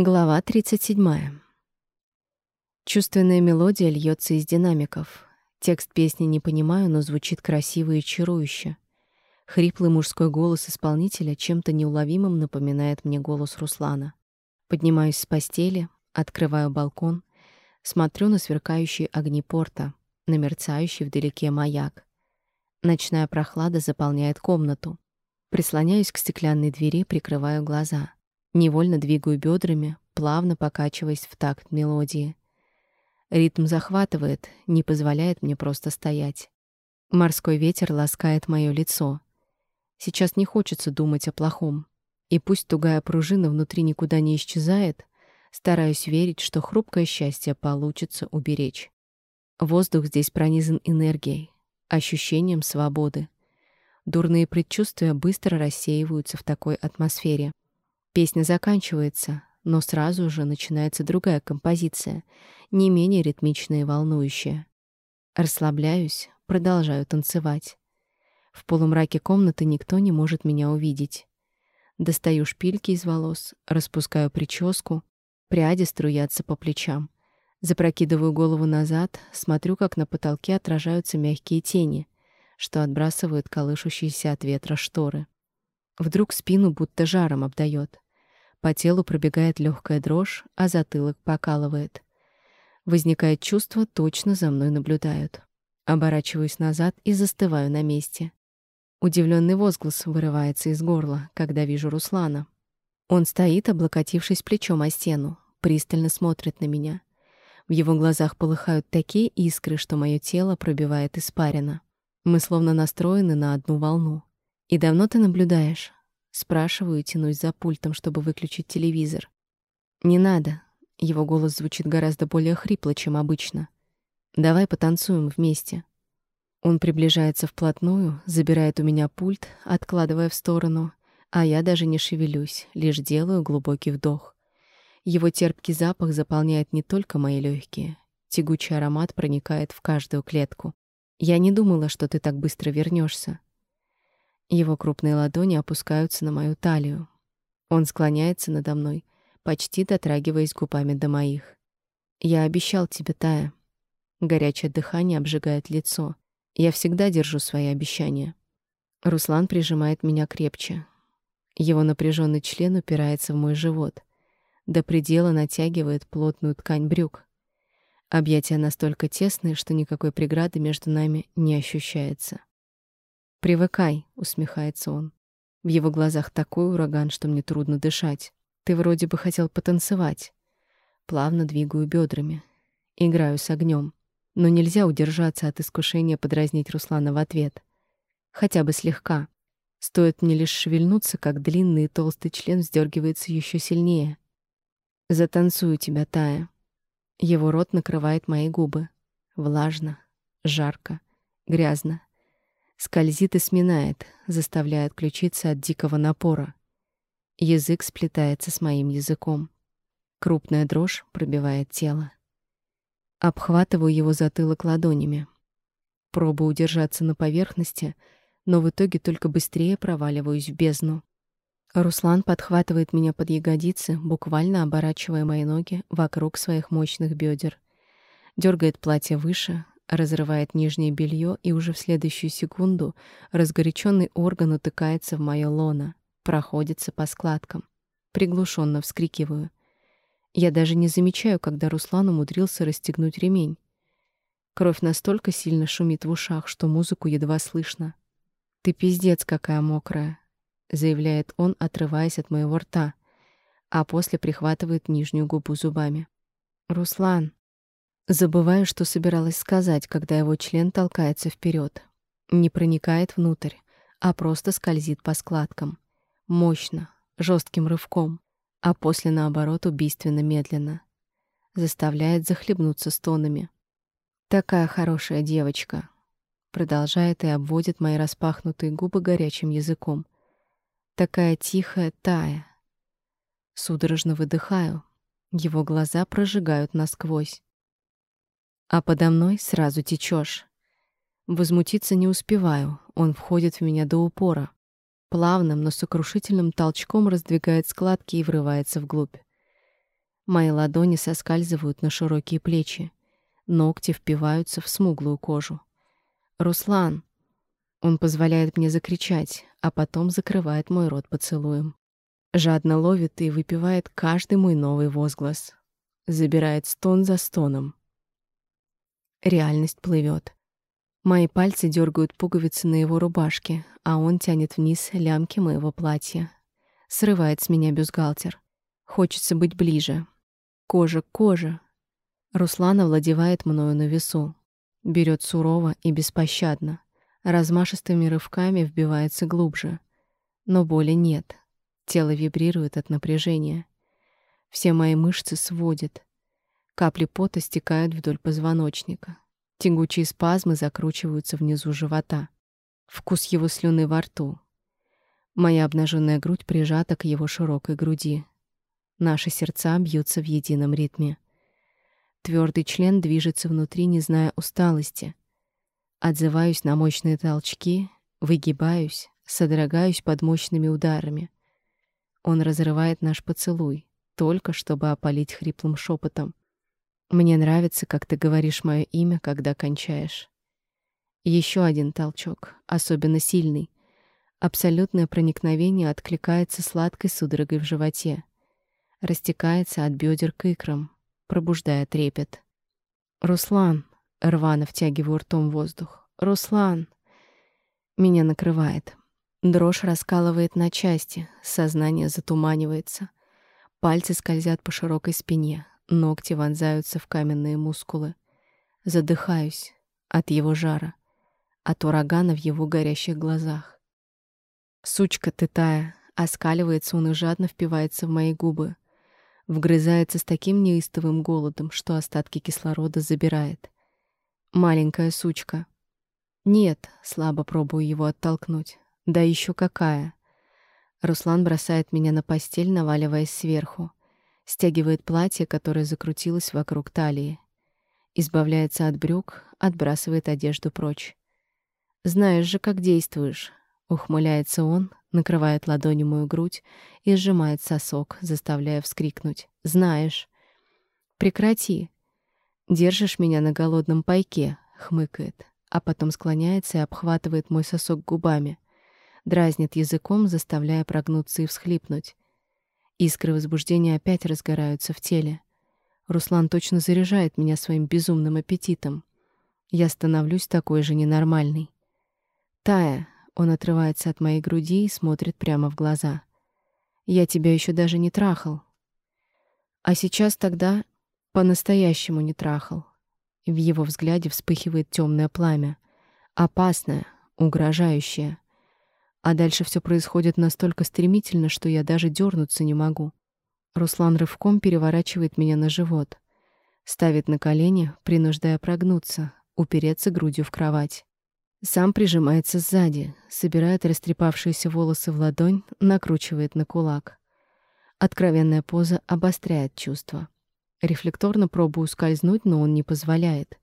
Глава 37. Чувственная мелодия льется из динамиков. Текст песни не понимаю, но звучит красиво и чарующе. Хриплый мужской голос исполнителя чем-то неуловимым напоминает мне голос Руслана. Поднимаюсь с постели, открываю балкон, смотрю на сверкающие огни порта, на мерцающий вдалеке маяк. Ночная прохлада заполняет комнату. Прислоняюсь к стеклянной двери, прикрываю глаза — Невольно двигаю бедрами, плавно покачиваясь в такт мелодии. Ритм захватывает, не позволяет мне просто стоять. Морской ветер ласкает мое лицо. Сейчас не хочется думать о плохом. И пусть тугая пружина внутри никуда не исчезает, стараюсь верить, что хрупкое счастье получится уберечь. Воздух здесь пронизан энергией, ощущением свободы. Дурные предчувствия быстро рассеиваются в такой атмосфере. Песня заканчивается, но сразу же начинается другая композиция, не менее ритмичная и волнующая. Расслабляюсь, продолжаю танцевать. В полумраке комнаты никто не может меня увидеть. Достаю шпильки из волос, распускаю прическу, пряди струятся по плечам. Запрокидываю голову назад, смотрю, как на потолке отражаются мягкие тени, что отбрасывают колышущиеся от ветра шторы. Вдруг спину будто жаром обдает. По телу пробегает легкая дрожь, а затылок покалывает. Возникает чувство, точно за мной наблюдают. Оборачиваюсь назад и застываю на месте. Удивленный возглас вырывается из горла, когда вижу Руслана. Он стоит, облокотившись плечом о стену, пристально смотрит на меня. В его глазах полыхают такие искры, что мое тело пробивает испарина. Мы словно настроены на одну волну. «И давно ты наблюдаешь?» Спрашиваю и тянусь за пультом, чтобы выключить телевизор. «Не надо». Его голос звучит гораздо более хрипло, чем обычно. «Давай потанцуем вместе». Он приближается вплотную, забирает у меня пульт, откладывая в сторону, а я даже не шевелюсь, лишь делаю глубокий вдох. Его терпкий запах заполняет не только мои легкие. Тягучий аромат проникает в каждую клетку. Я не думала, что ты так быстро вернешься. Его крупные ладони опускаются на мою талию. Он склоняется надо мной, почти дотрагиваясь губами до моих. «Я обещал тебе, Тая». Горячее дыхание обжигает лицо. Я всегда держу свои обещания. Руслан прижимает меня крепче. Его напряженный член упирается в мой живот. До предела натягивает плотную ткань брюк. Объятия настолько тесные, что никакой преграды между нами не ощущается. «Привыкай», — усмехается он. В его глазах такой ураган, что мне трудно дышать. Ты вроде бы хотел потанцевать. Плавно двигаю бедрами. Играю с огнем. Но нельзя удержаться от искушения подразнить Руслана в ответ. Хотя бы слегка. Стоит мне лишь шевельнуться, как длинный и толстый член вздергивается еще сильнее. «Затанцую тебя, Тая». Его рот накрывает мои губы. Влажно, жарко, грязно. Скользит и сминает, заставляя отключиться от дикого напора. Язык сплетается с моим языком. Крупная дрожь пробивает тело. Обхватываю его затылок ладонями. Пробую удержаться на поверхности, но в итоге только быстрее проваливаюсь в бездну. Руслан подхватывает меня под ягодицы, буквально оборачивая мои ноги вокруг своих мощных бедер. Дергает платье выше, разрывает нижнее белье, и уже в следующую секунду разгоряченный орган утыкается в моё лоно, проходится по складкам. Приглушенно вскрикиваю. Я даже не замечаю, когда Руслан умудрился расстегнуть ремень. Кровь настолько сильно шумит в ушах, что музыку едва слышно. «Ты пиздец какая мокрая», — заявляет он, отрываясь от моего рта, а после прихватывает нижнюю губу зубами. «Руслан», Забываю, что собиралась сказать, когда его член толкается вперед. Не проникает внутрь, а просто скользит по складкам. Мощно, жестким рывком, а после, наоборот, убийственно медленно. Заставляет захлебнуться стонами. «Такая хорошая девочка», — продолжает и обводит мои распахнутые губы горячим языком. «Такая тихая тая». Судорожно выдыхаю. Его глаза прожигают насквозь а подо мной сразу течешь. Возмутиться не успеваю, он входит в меня до упора. Плавным, но сокрушительным толчком раздвигает складки и врывается вглубь. Мои ладони соскальзывают на широкие плечи. Ногти впиваются в смуглую кожу. «Руслан!» Он позволяет мне закричать, а потом закрывает мой рот поцелуем. Жадно ловит и выпивает каждый мой новый возглас. Забирает стон за стоном. Реальность плывет. Мои пальцы дергают пуговицы на его рубашке, а он тянет вниз лямки моего платья. Срывает с меня бюстгальтер. Хочется быть ближе. Кожа к коже. Руслан овладевает мною на весу. Берет сурово и беспощадно. Размашистыми рывками вбивается глубже. Но боли нет. Тело вибрирует от напряжения. Все мои мышцы сводят. Капли пота стекают вдоль позвоночника. Тягучие спазмы закручиваются внизу живота. Вкус его слюны во рту. Моя обнаженная грудь прижата к его широкой груди. Наши сердца бьются в едином ритме. Твердый член движется внутри, не зная усталости. Отзываюсь на мощные толчки, выгибаюсь, содрогаюсь под мощными ударами. Он разрывает наш поцелуй, только чтобы опалить хриплым шепотом. Мне нравится, как ты говоришь мое имя, когда кончаешь. Еще один толчок, особенно сильный. Абсолютное проникновение откликается сладкой судорогой в животе. Растекается от бедер к икрам, пробуждая трепет. «Руслан!» — рвано втягиваю ртом воздух. «Руслан!» Меня накрывает. Дрожь раскалывает на части, сознание затуманивается. Пальцы скользят по широкой спине, ногти вонзаются в каменные мускулы. Задыхаюсь от его жара, от урагана в его горящих глазах. Сучка ты тая, оскаливается он и жадно впивается в мои губы. Вгрызается с таким неистовым голодом, что остатки кислорода забирает. Маленькая сучка. Нет, слабо пробую его оттолкнуть. Да еще какая. Руслан бросает меня на постель, наваливаясь сверху. Стягивает платье, которое закрутилось вокруг талии. Избавляется от брюк, отбрасывает одежду прочь. «Знаешь же, как действуешь», — ухмыляется он, накрывает ладонью мою грудь и сжимает сосок, заставляя вскрикнуть. «Знаешь». «Прекрати». «Держишь меня на голодном пайке», — хмыкает, а потом склоняется и обхватывает мой сосок губами дразнит языком, заставляя прогнуться и всхлипнуть. Искры возбуждения опять разгораются в теле. Руслан точно заряжает меня своим безумным аппетитом. Я становлюсь такой же ненормальной. Тая, он отрывается от моей груди и смотрит прямо в глаза. Я тебя еще даже не трахал. А сейчас тогда по-настоящему не трахал. В его взгляде вспыхивает темное пламя. Опасное, угрожающее. А дальше все происходит настолько стремительно, что я даже дернуться не могу. Руслан рывком переворачивает меня на живот. Ставит на колени, принуждая прогнуться, упереться грудью в кровать. Сам прижимается сзади, собирает растрепавшиеся волосы в ладонь, накручивает на кулак. Откровенная поза обостряет чувства. Рефлекторно пробую скользнуть, но он не позволяет.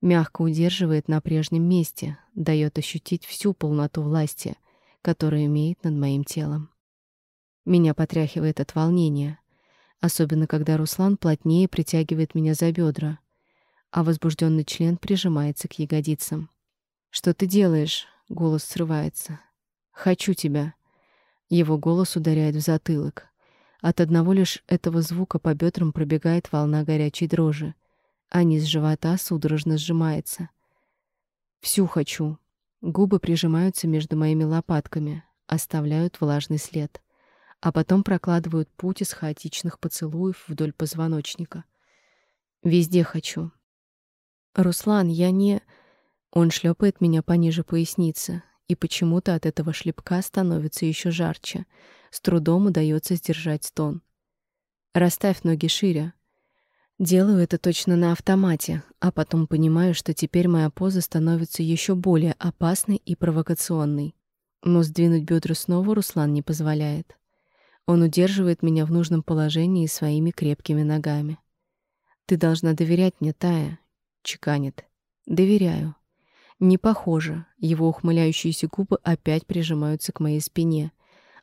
Мягко удерживает на прежнем месте, дает ощутить всю полноту власти — который имеет над моим телом. Меня потряхивает от волнения, особенно когда Руслан плотнее притягивает меня за бедра, а возбужденный член прижимается к ягодицам. «Что ты делаешь?» — голос срывается. «Хочу тебя». Его голос ударяет в затылок. От одного лишь этого звука по бедрам пробегает волна горячей дрожи, а низ живота судорожно сжимается. «Всю хочу», Губы прижимаются между моими лопатками, оставляют влажный след, а потом прокладывают путь из хаотичных поцелуев вдоль позвоночника. Везде хочу. Руслан, я не... Он шлепает меня пониже поясницы, и почему-то от этого шлепка становится еще жарче. С трудом удается сдержать стон. Расставь ноги шире, Делаю это точно на автомате, а потом понимаю, что теперь моя поза становится еще более опасной и провокационной. Но сдвинуть бедра снова Руслан не позволяет. Он удерживает меня в нужном положении своими крепкими ногами. «Ты должна доверять мне, Тая», — чеканит. «Доверяю». Не похоже, его ухмыляющиеся губы опять прижимаются к моей спине,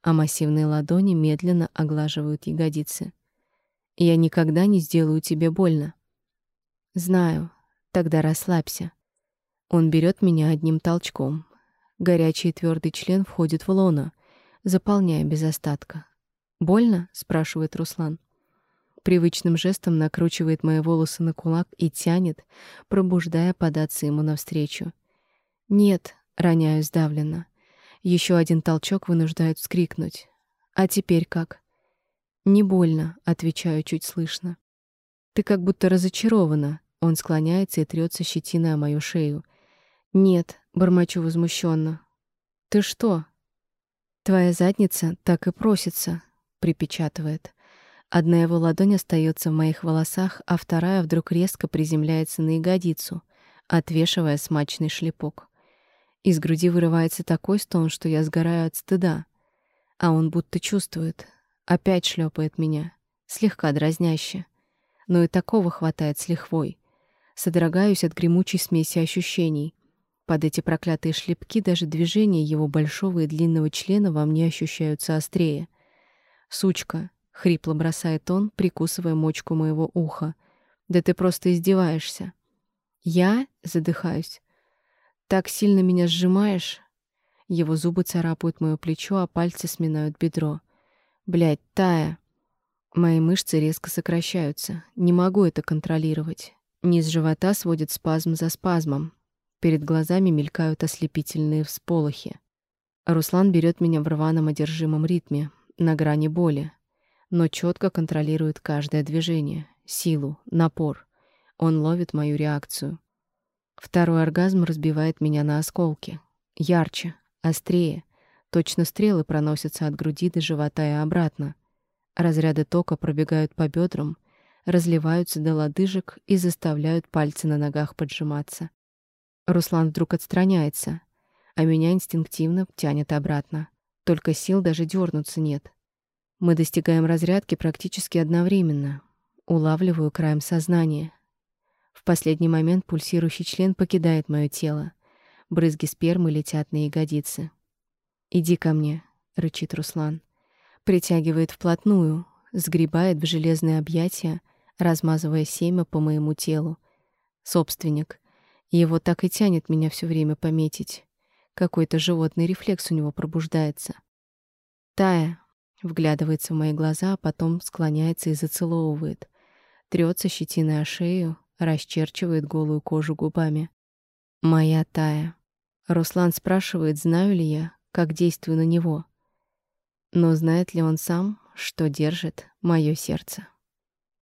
а массивные ладони медленно оглаживают ягодицы. Я никогда не сделаю тебе больно. Знаю. Тогда расслабься. Он берет меня одним толчком. Горячий и твердый член входит в лоно, заполняя без остатка. «Больно?» — спрашивает Руслан. Привычным жестом накручивает мои волосы на кулак и тянет, пробуждая податься ему навстречу. «Нет», — роняю сдавленно. Еще один толчок вынуждает вскрикнуть. «А теперь как?» «Не больно», — отвечаю чуть слышно. «Ты как будто разочарована». Он склоняется и трется щетиной о мою шею. «Нет», — бормочу возмущенно. «Ты что?» «Твоя задница так и просится», — припечатывает. Одна его ладонь остается в моих волосах, а вторая вдруг резко приземляется на ягодицу, отвешивая смачный шлепок. Из груди вырывается такой стон, что я сгораю от стыда. А он будто чувствует. Опять шлепает меня. Слегка дразняще. Но и такого хватает с лихвой. Содрогаюсь от гремучей смеси ощущений. Под эти проклятые шлепки даже движения его большого и длинного члена во мне ощущаются острее. «Сучка!» — хрипло бросает он, прикусывая мочку моего уха. «Да ты просто издеваешься». «Я?» — задыхаюсь. «Так сильно меня сжимаешь?» Его зубы царапают моё плечо, а пальцы сминают бедро. Блядь, Тая. Мои мышцы резко сокращаются. Не могу это контролировать. Низ живота сводит спазм за спазмом. Перед глазами мелькают ослепительные всполохи. Руслан берет меня в рваном одержимом ритме, на грани боли но четко контролирует каждое движение, силу, напор. Он ловит мою реакцию. Второй оргазм разбивает меня на осколки. Ярче, острее. Точно стрелы проносятся от груди до живота и обратно. Разряды тока пробегают по бедрам, разливаются до лодыжек и заставляют пальцы на ногах поджиматься. Руслан вдруг отстраняется, а меня инстинктивно тянет обратно. Только сил даже дернуться нет. Мы достигаем разрядки практически одновременно. Улавливаю краем сознания. В последний момент пульсирующий член покидает мое тело. Брызги спермы летят на ягодицы. «Иди ко мне», — рычит Руслан. Притягивает вплотную, сгребает в железные объятия, размазывая семя по моему телу. Собственник. Его так и тянет меня все время пометить. Какой-то животный рефлекс у него пробуждается. «Тая, Вглядывается в мои глаза, а потом склоняется и зацеловывает. Трется щетиной о шею, расчерчивает голую кожу губами. Моя Тая. Руслан спрашивает, знаю ли я, как действую на него. Но знает ли он сам, что держит мое сердце?